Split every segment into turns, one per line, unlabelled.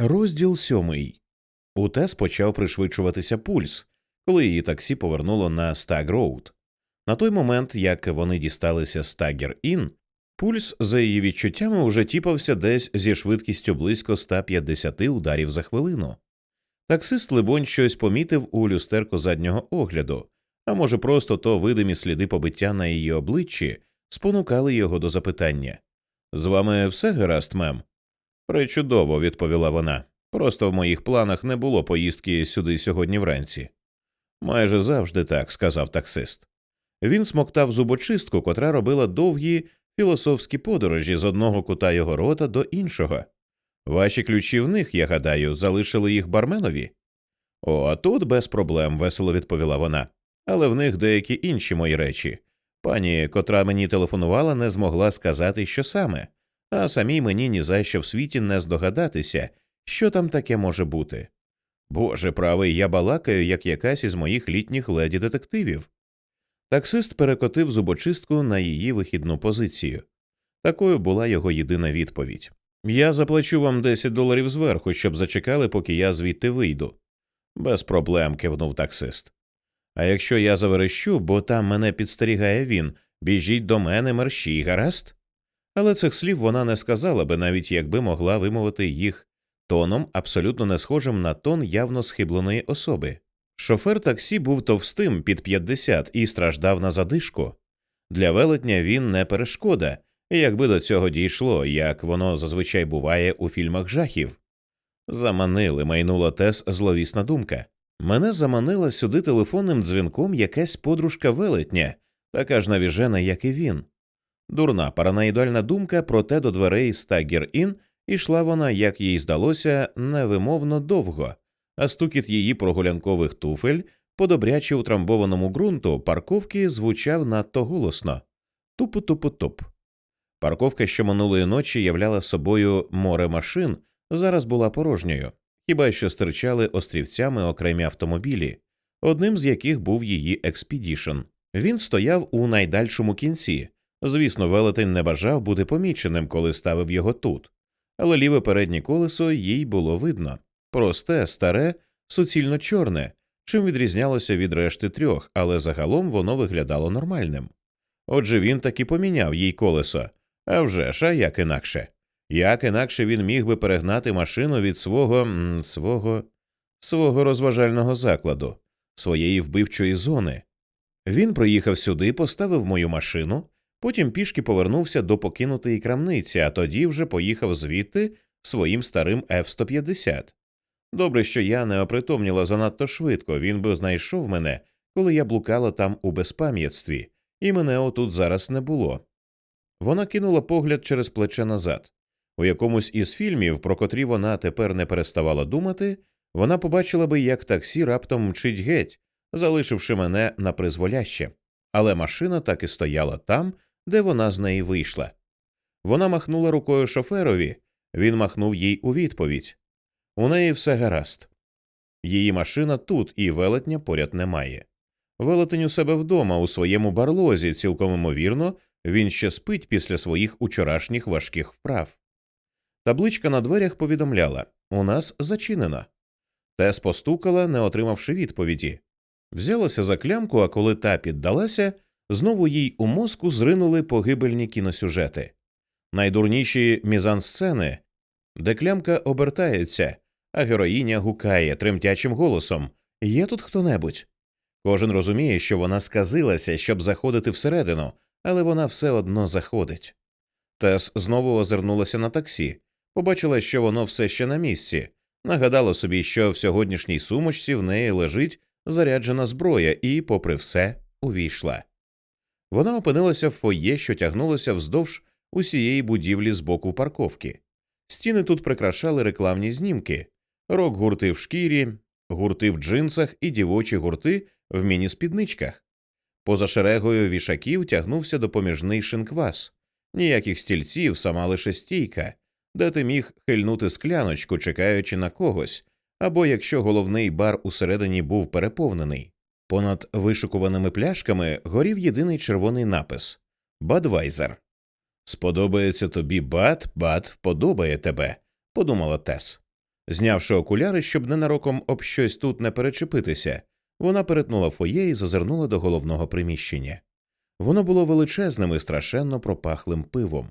Розділ сьомий. У Тес почав пришвидшуватися пульс, коли її таксі повернуло на Стаг Роуд. На той момент, як вони дісталися Стагер Ін, пульс, за її відчуттями, уже тіпався десь зі швидкістю близько 150 ударів за хвилину. Таксист, либонь, щось помітив у люстерку заднього огляду, а може, просто то видимі сліди побиття на її обличчі спонукали його до запитання З вами все гаразд, мем? Причудово, відповіла вона. Просто в моїх планах не було поїздки сюди сьогодні вранці. Майже завжди так, сказав таксист. Він смоктав зубочистку, котра робила довгі філософські подорожі з одного кута його рота до іншого. Ваші ключі в них, я гадаю, залишили їх барменові? О, а тут без проблем, весело відповіла вона. Але в них деякі інші мої речі. Пані, котра мені телефонувала, не змогла сказати, що саме а самій мені ні за що в світі не здогадатися, що там таке може бути. Боже правий, я балакаю, як якась із моїх літніх леді детективів. Таксист перекотив зубочистку на її вихідну позицію. Такою була його єдина відповідь Я заплачу вам 10 доларів зверху, щоб зачекали, поки я звідти вийду. Без проблем, кивнув таксист. А якщо я заверещу, бо там мене підстерігає він, біжіть до мене мерщій, гаразд? Але цих слів вона не сказала би, навіть якби могла вимовити їх тоном, абсолютно не схожим на тон явно схибленої особи. Шофер таксі був товстим під 50 і страждав на задишку. Для велетня він не перешкода, якби до цього дійшло, як воно зазвичай буває у фільмах жахів. Заманили, майнула тес зловісна думка. Мене заманила сюди телефонним дзвінком якась подружка велетня, така ж навіжена, як і він. Дурна параноїдальна думка, проте до дверей Стаггер Ін ішла вона, як їй здалося, невимовно довго, а стукіт її прогулянкових туфель по добряче утрамбованому ґрунту парковки звучав надто голосно тупу-тупу-туп. Парковка, що минулої ночі являла собою море машин, зараз була порожньою, хіба що стирчали острівцями окремі автомобілі, одним з яких був її Expedition. Він стояв у найдальшому кінці. Звісно, велетень не бажав бути поміченим, коли ставив його тут, але ліве переднє колесо їй було видно просте, старе, суцільно чорне, чим відрізнялося від решти трьох, але загалом воно виглядало нормальним. Отже, він таки поміняв їй колесо, а вже ж, а як інакше. Як інакше він міг би перегнати машину від свого м, свого свого розважального закладу, своєї вбивчої зони. Він приїхав сюди, поставив мою машину. Потім пішки повернувся до покинутої крамниці, а тоді вже поїхав звідти своїм старим F-150. Добре, що я не опритомніла занадто швидко, він би знайшов мене, коли я блукала там у безпам'ятстві, і мене отут зараз не було. Вона кинула погляд через плече назад. У якомусь із фільмів, про котрі вона тепер не переставала думати, вона побачила би, як таксі раптом мчить геть, залишивши мене на призволяще. Але машина так і стояла там, де вона з неї вийшла. Вона махнула рукою шоферові, він махнув їй у відповідь. У неї все гаразд. Її машина тут, і велетня поряд немає. Велетень у себе вдома, у своєму барлозі, цілком імовірно, він ще спить після своїх учорашніх важких вправ. Табличка на дверях повідомляла у нас зачинено. Тес постукала, не отримавши відповіді. Взялася за клямку, а коли та піддалася, знову їй у мозку зринули погибельні кіносюжети, найдурніші мізансцени, де клямка обертається, а героїня гукає тремтячим голосом Є тут хто небудь. Кожен розуміє, що вона сказилася, щоб заходити всередину, але вона все одно заходить. Тес знову озирнулася на таксі, побачила, що воно все ще на місці, нагадала собі, що в сьогоднішній сумочці в неї лежить заряджена зброя, і, попри все, увійшла. Вона опинилася в фоє, що тягнулося вздовж усієї будівлі з боку парковки. Стіни тут прикрашали рекламні знімки, рок гурти в шкірі, гурти в джинсах і дівочі гурти в міні-спідничках. Поза шерегою вішаків тягнувся допоміжний шинквас, ніяких стільців, сама лише стійка, де ти міг хильнути скляночку, чекаючи на когось, або якщо головний бар усередині був переповнений. Понад вишикуваними пляшками горів єдиний червоний напис Budweiser. Сподобається тобі Bud, Bud вподобає тебе, подумала Тес. Знявши окуляри, щоб ненароком об щось тут не перечепитися, вона перетнула фоє і зазирнула до головного приміщення. Воно було величезним і страшенно пропахлим пивом.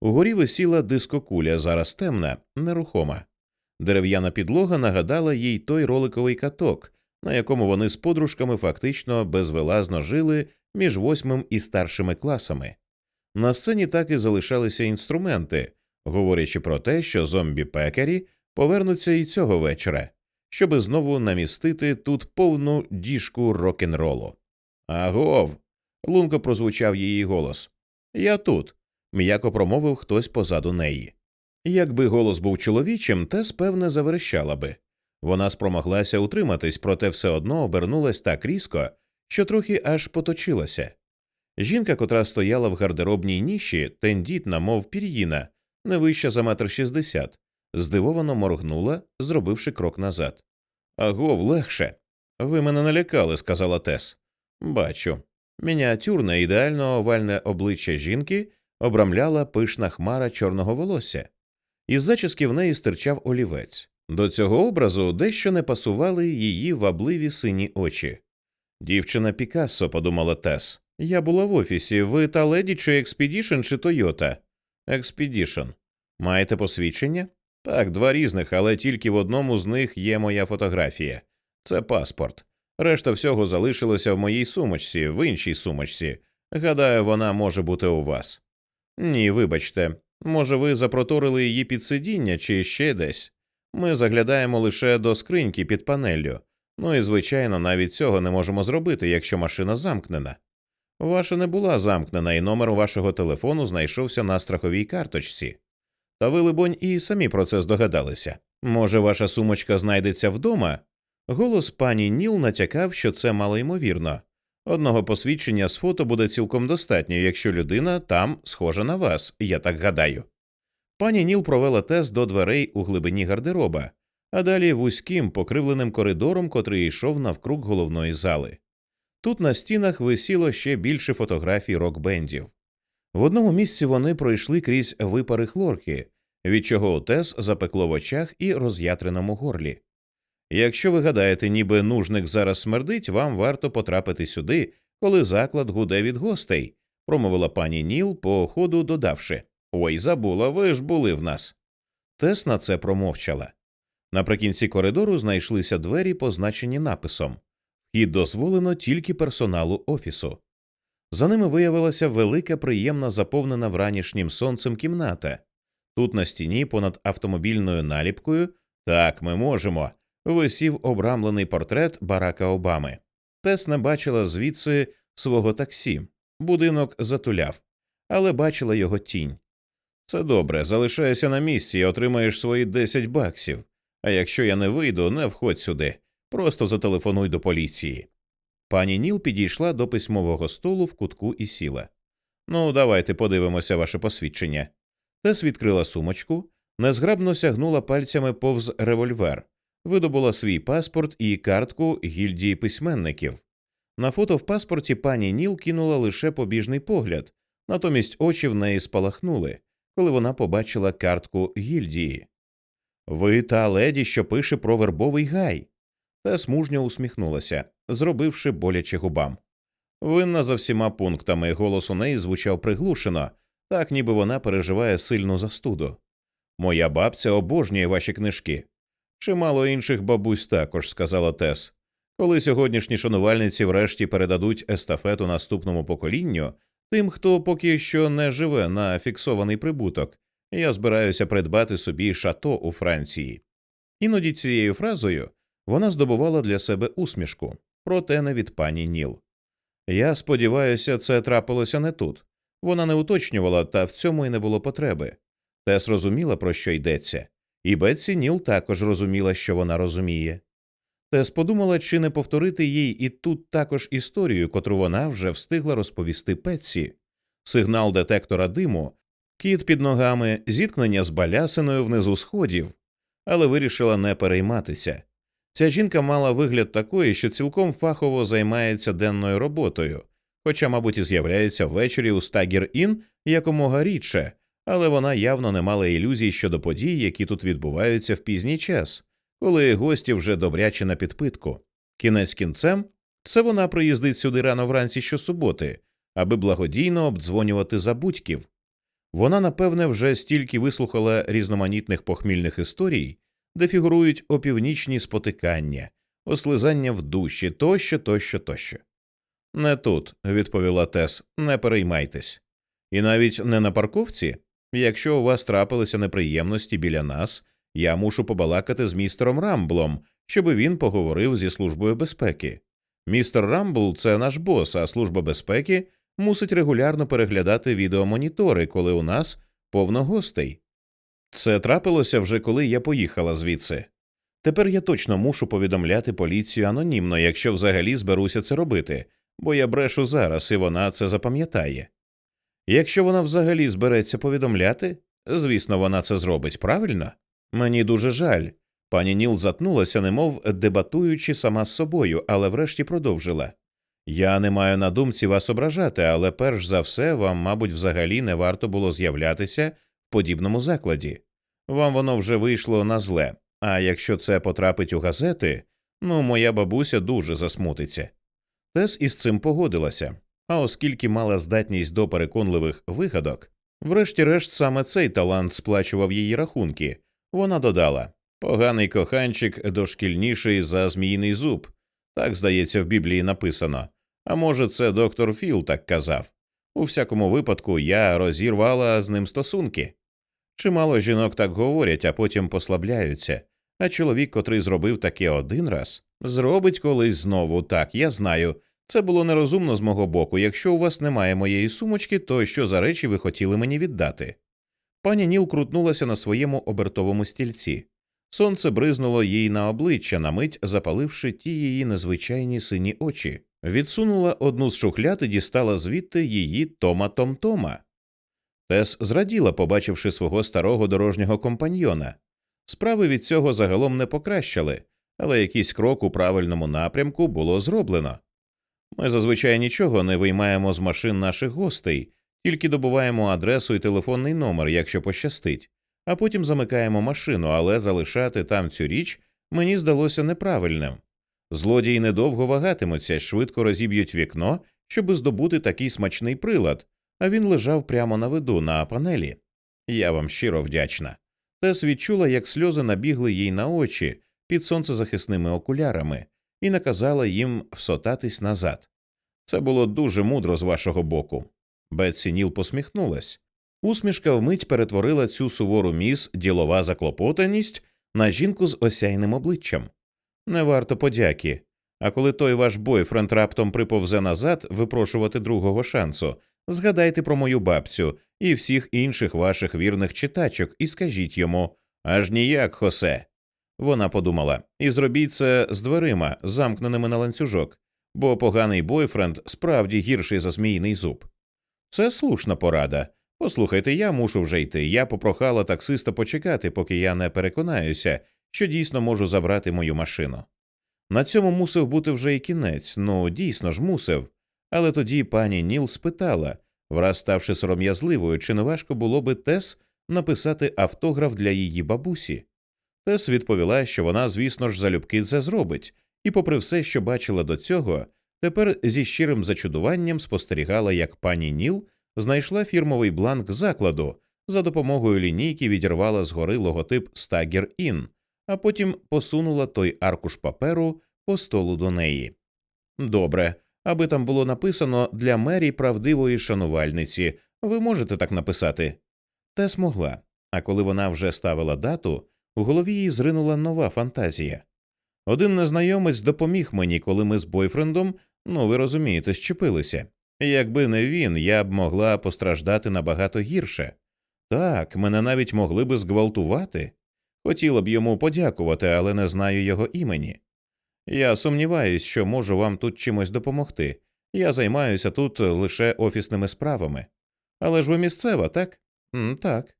Угорі висіла дискокуля, зараз темна, нерухома. Дерев'яна підлога нагадала їй той роликовий каток, на якому вони з подружками фактично безвилазно жили між восьмим і старшими класами. На сцені так і залишалися інструменти, говорячи про те, що зомбі пекарі повернуться і цього вечора, щоби знову намістити тут повну діжку рок н ролу. Агов. лунко прозвучав її голос. Я тут, м'яко промовив хтось позаду неї. Якби голос був чоловічим, Тес, певне, заверещала би. Вона спромоглася утриматись, проте все одно обернулась так різко, що трохи аж поточилася. Жінка, котра стояла в гардеробній ніші, тендітна, мов пір'їна, не вища за метр шістдесят, здивовано моргнула, зробивши крок назад. Агов, легше. Ви мене налякали, сказала Тес. Бачу. Мініатюрне, ідеально овальне обличчя жінки обрамляла пишна хмара чорного волосся. Із зачіски в неї стирчав олівець. До цього образу дещо не пасували її вабливі сині очі. Дівчина Пікассо, подумала Тес. Я була в офісі. Ви та леді чий Expedition чи Toyota? Expedition. Маєте посвідчення? Так, два різних, але тільки в одному з них є моя фотографія. Це паспорт. Решта всього залишилося в моїй сумочці, в іншій сумочці. Гадаю, вона може бути у вас. Ні, вибачте. Може, ви запроторили її під сидіння чи ще десь. Ми заглядаємо лише до скриньки під панеллю. Ну і, звичайно, навіть цього не можемо зробити, якщо машина замкнена. Ваша не була замкнена, і номер вашого телефону знайшовся на страховій карточці. Та ви, либонь, і самі про це здогадалися. Може, ваша сумочка знайдеться вдома? Голос пані Ніл натякав, що це малоймовірно. Одного посвідчення з фото буде цілком достатньо, якщо людина там схожа на вас, я так гадаю. Пані Ніл провела тест до дверей у глибині гардероба, а далі вузьким покривленим коридором, котрий йшов навкруг головної зали. Тут на стінах висіло ще більше фотографій рок-бендів. В одному місці вони пройшли крізь випари хлорки, від чого Тес запекло в очах і роз'ятреному горлі. Якщо ви гадаєте, ніби нужник зараз смердить, вам варто потрапити сюди, коли заклад гуде від гостей, промовила пані Ніл, по ходу додавши Ой, забула, ви ж були в нас. Тес на це промовчала. Наприкінці коридору знайшлися двері, позначені написом Вхід дозволено тільки персоналу офісу. За ними виявилася велика, приємна, заповнена вранішнім сонцем кімната. Тут на стіні, понад автомобільною наліпкою, так ми можемо, висів обрамлений портрет Барака Обами. Тес не бачила звідси свого таксі. Будинок затуляв, але бачила його тінь. Це добре, залишайся на місці і отримаєш свої 10 баксів. А якщо я не вийду, не входь сюди. Просто зателефонуй до поліції. Пані Ніл підійшла до письмового столу в кутку і сіла. Ну, давайте подивимося ваше посвідчення. Тес відкрила сумочку, незграбно сягнула пальцями повз револьвер, видобула свій паспорт і картку гільдії письменників. На фото в паспорті пані Ніл кинула лише побіжний погляд, натомість очі в неї спалахнули, коли вона побачила картку гільдії. Ви та леді, що пише про вербовий гай. Та смужньо усміхнулася, зробивши боляче губам. Винна за всіма пунктами, голос у неї звучав приглушено, так ніби вона переживає сильну застуду. Моя бабця обожнює ваші книжки. Чимало інших бабусь також, сказала Тес. Коли сьогоднішні шанувальниці врешті передадуть естафету наступному поколінню, тим, хто поки що не живе на фіксований прибуток, я збираюся придбати собі шато у Франції. Іноді цією фразою вона здобувала для себе усмішку, проте не від пані Ніл. Я сподіваюся, це трапилося не тут. Вона не уточнювала, та в цьому й не було потреби. Тес розуміла, про що йдеться, і Бетсі Ніл також розуміла, що вона розуміє. Тес подумала, чи не повторити їй і тут також історію, котру вона вже встигла розповісти Петсі. сигнал детектора диму, кіт під ногами, зіткнення з балясиною внизу сходів, але вирішила не перейматися. Ця жінка мала вигляд такої, що цілком фахово займається денною роботою, хоча, мабуть, і з'являється ввечері у Стагір Ін якомога рідше, але вона явно не мала ілюзій щодо подій, які тут відбуваються в пізній час, коли гості вже добряче на підпитку. Кінець кінцем це вона приїздить сюди рано вранці щосуботи, аби благодійно обдзвонювати забудьків. Вона, напевне, вже стільки вислухала різноманітних похмільних історій, де фігурують опівнічні спотикання, ослизання в душі тощо, тощо, тощо. Не тут, відповіла Тес, не переймайтесь. І навіть не на парковці. Якщо у вас трапилися неприємності біля нас, я мушу побалакати з містером Рамблом, щоби він поговорив зі службою безпеки. Містер Рамбл це наш бос, а служба безпеки мусить регулярно переглядати відеомонітори, коли у нас повно гостей. Це трапилося вже коли я поїхала звідси. Тепер я точно мушу повідомляти поліцію анонімно, якщо взагалі зберуся це робити, бо я брешу зараз, і вона це запам'ятає. Якщо вона взагалі збереться повідомляти, звісно, вона це зробить правильно. Мені дуже жаль. Пані Ніл затнулася, немов дебатуючи сама з собою, але врешті продовжила. Я не маю на думці вас ображати, але перш за все вам, мабуть, взагалі не варто було з'являтися в подібному закладі. Вам воно вже вийшло на зле, а якщо це потрапить у газети, ну моя бабуся дуже засмутиться. Тес із цим погодилася, а оскільки мала здатність до переконливих вигадок, врешті-решт саме цей талант сплачував її рахунки, вона додала поганий коханчик дошкільніший за зміїний зуб. Так, здається, в Біблії написано. А може, це доктор Філ так казав. У всякому випадку я розірвала з ним стосунки. Чимало жінок так говорять, а потім послабляються. А чоловік, котрий зробив таке один раз, зробить колись знову так, я знаю. Це було нерозумно з мого боку. Якщо у вас немає моєї сумочки, то що за речі ви хотіли мені віддати? Пані Ніл крутнулася на своєму обертовому стільці. Сонце бризнуло їй на обличчя, на мить запаливши ті її незвичайні сині очі, відсунула одну з шухляд і дістала звідти її Тома Том-Тома. Тес зраділа, побачивши свого старого дорожнього компаньйона. Справи від цього загалом не покращали, але якийсь крок у правильному напрямку було зроблено. Ми зазвичай нічого не виймаємо з машин наших гостей, тільки добуваємо адресу і телефонний номер, якщо пощастить, а потім замикаємо машину, але залишати там цю річ мені здалося неправильним. Злодії недовго вагатимуться, швидко розіб'ють вікно, щоб здобути такий смачний прилад, а він лежав прямо на виду на панелі. Я вам щиро вдячна. Тес відчула, як сльози набігли їй на очі під сонцезахисними окулярами, і наказала їм всотатись назад. Це було дуже мудро з вашого боку. Бетсі Ніл посміхнулась. Усмішка вмить перетворила цю сувору міс ділова заклопотаність на жінку з осяйним обличчям. Не варто подяки. А коли той ваш бойфренд раптом приповзе назад випрошувати другого шансу, згадайте про мою бабцю і всіх інших ваших вірних читачок і скажіть йому аж ніяк, Хосе. Вона подумала і зробіть це з дверима, замкненими на ланцюжок, бо поганий бойфренд справді гірший за зміїний зуб. Це слушна порада. Послухайте, я мушу вже йти. Я попрохала таксиста почекати, поки я не переконаюся, що дійсно можу забрати мою машину. На цьому мусив бути вже і кінець, ну дійсно ж мусив. Але тоді пані Ніл спитала, враз ставши сором'язливою, чи не важко було би Тес написати автограф для її бабусі. Тес відповіла, що вона, звісно ж, залюбки це зробить, і, попри все, що бачила до цього, тепер зі щирим зачудуванням спостерігала, як пані Ніл знайшла фірмовий бланк закладу, за допомогою лінійки відірвала згори логотип Stagger Inn, а потім посунула той аркуш паперу по столу до неї. Добре, аби там було написано для мері правдивої шанувальниці, ви можете так написати. Та змогла. А коли вона вже ставила дату, у голові їй зринула нова фантазія. Один незнайомець допоміг мені, коли ми з бойфрендом, ну ви розумієте, щепилися. Якби не він, я б могла постраждати набагато гірше. Так, мене навіть могли би зґвалтувати. Хотіла б йому подякувати, але не знаю його імені. Я сумніваюсь, що можу вам тут чимось допомогти. Я займаюся тут лише офісними справами. Але ж ви місцева, так? М, так.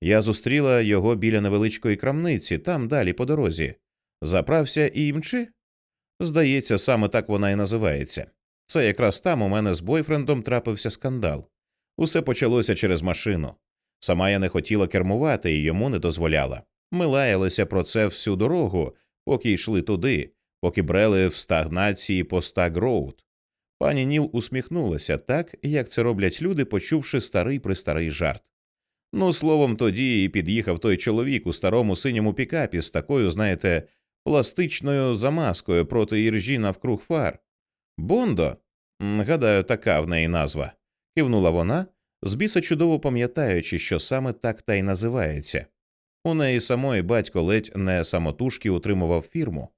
Я зустріла його біля невеличкої крамниці, там далі по дорозі. Заправся і мчи? Здається, саме так вона і називається. Це якраз там у мене з бойфрендом трапився скандал. Усе почалося через машину. Сама я не хотіла кермувати і йому не дозволяла. Ми лаялися про це всю дорогу, поки йшли туди, поки брели в стагнації по Стагроуд. Пані Ніл усміхнулася так, як це роблять люди, почувши старий престарий жарт. Ну, словом, тоді і під'їхав той чоловік у старому синьому пікапі з такою, знаєте, пластичною замазкою проти іржі навкруг фар. Бондо, гадаю, така в неї назва, кивнула вона, з біса чудово пам'ятаючи, що саме так та й називається. У неї самої батько ледь не самотужки утримував фірму.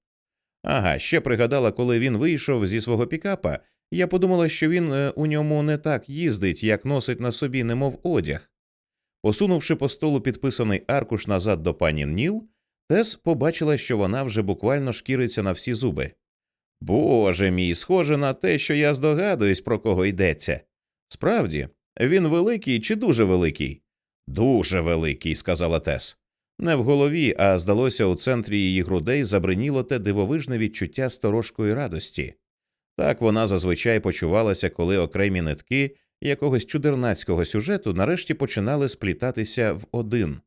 Ага, ще пригадала, коли він вийшов зі свого пікапа, я подумала, що він е, у ньому не так їздить, як носить на собі, немов одяг. Посунувши по столу підписаний аркуш назад до пані Ніл, Тес побачила, що вона вже буквально шкіриться на всі зуби. Боже мій, схоже на те, що я здогадуюсь, про кого йдеться. Справді, він великий чи дуже великий? Дуже великий, сказала Тес. Не в голові, а здалося, у центрі її грудей забриніло те дивовижне відчуття сторожкої радості. Так вона зазвичай почувалася, коли окремі нитки якогось чудернацького сюжету нарешті починали сплітатися в один,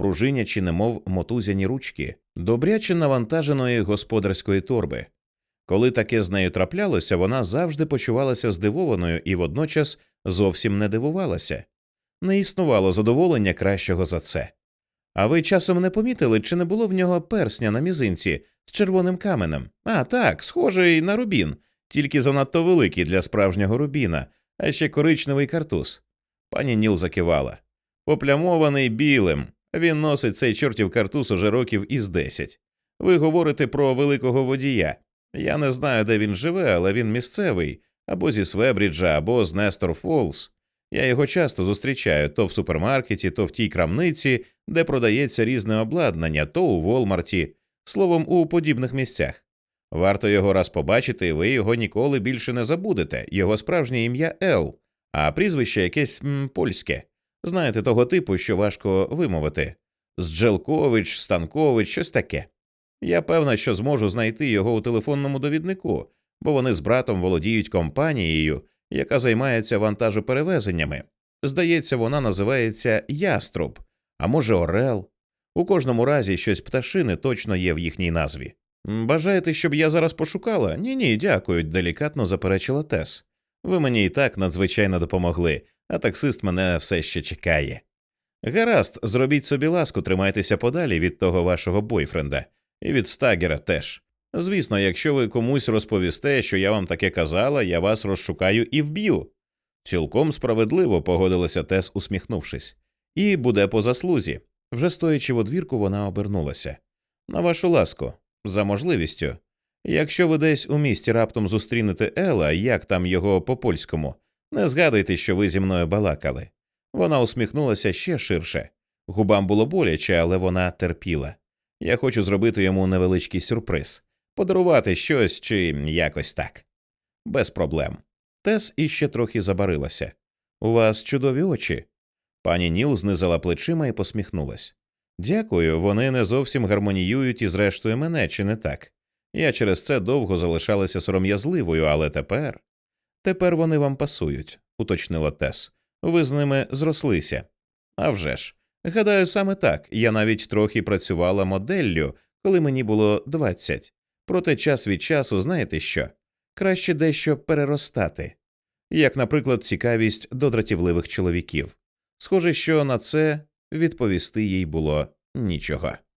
пружинячи, немов мотузяні ручки, добряче навантаженої господарської торби. Коли таке з нею траплялося, вона завжди почувалася здивованою і водночас зовсім не дивувалася. Не існувало задоволення кращого за це. А ви часом не помітили, чи не було в нього персня на мізинці з червоним каменем? А так, схожий на рубін, тільки занадто великий для справжнього рубіна, а ще коричневий картуз. Пані Ніл закивала. Поплямований білим. Він носить цей чортів картуз уже років із десять. Ви говорите про великого водія. Я не знаю, де він живе, але він місцевий, або зі Свебріджа, або з Нестор Фолс. Я його часто зустрічаю то в супермаркеті, то в тій крамниці, де продається різне обладнання, то у Волмарті, словом, у подібних місцях. Варто його раз побачити, і ви його ніколи більше не забудете. Його справжнє ім'я Ел, а прізвище якесь м, польське. Знаєте, того типу, що важко вимовити. Зджелкович, Станкович, щось таке. Я певна, що зможу знайти його у телефонному довіднику, бо вони з братом володіють компанією, яка займається вантажоперевезеннями. Здається, вона називається Яструб, а може, Орел. У кожному разі щось пташини точно є в їхній назві. Бажаєте, щоб я зараз пошукала? Ні, ні, дякую, делікатно заперечила Тес. Ви мені і так надзвичайно допомогли, а таксист мене все ще чекає. Гаразд, зробіть собі ласку, тримайтеся подалі від того вашого бойфренда, і від стагера теж. Звісно, якщо ви комусь розповісте, що я вам таке казала, я вас розшукаю і вб'ю. Цілком справедливо погодилася Тес, усміхнувшись, і буде по заслузі. Вже стоячи в одвірку, вона обернулася. На вашу ласку, за можливістю. Якщо ви десь у місті раптом зустрінете Ела, як там його по польському, не згадуйте, що ви зі мною балакали. Вона усміхнулася ще ширше. Губам було боляче, але вона терпіла. Я хочу зробити йому невеличкий сюрприз, подарувати щось чи якось так. Без проблем. Тес іще трохи забарилася. У вас чудові очі. Пані Ніл знизила плечима і посміхнулась. Дякую, вони не зовсім гармоніюють із рештою мене, чи не так? Я через це довго залишалася сором'язливою, але тепер. Тепер вони вам пасують, уточнила Тес. Ви з ними зрослися. А вже ж. Гадаю, саме так. Я навіть трохи працювала моделлю, коли мені було двадцять. Проте час від часу, знаєте що? Краще дещо переростати, як, наприклад, цікавість до дратівливих чоловіків. Схоже, що на це відповісти їй було нічого.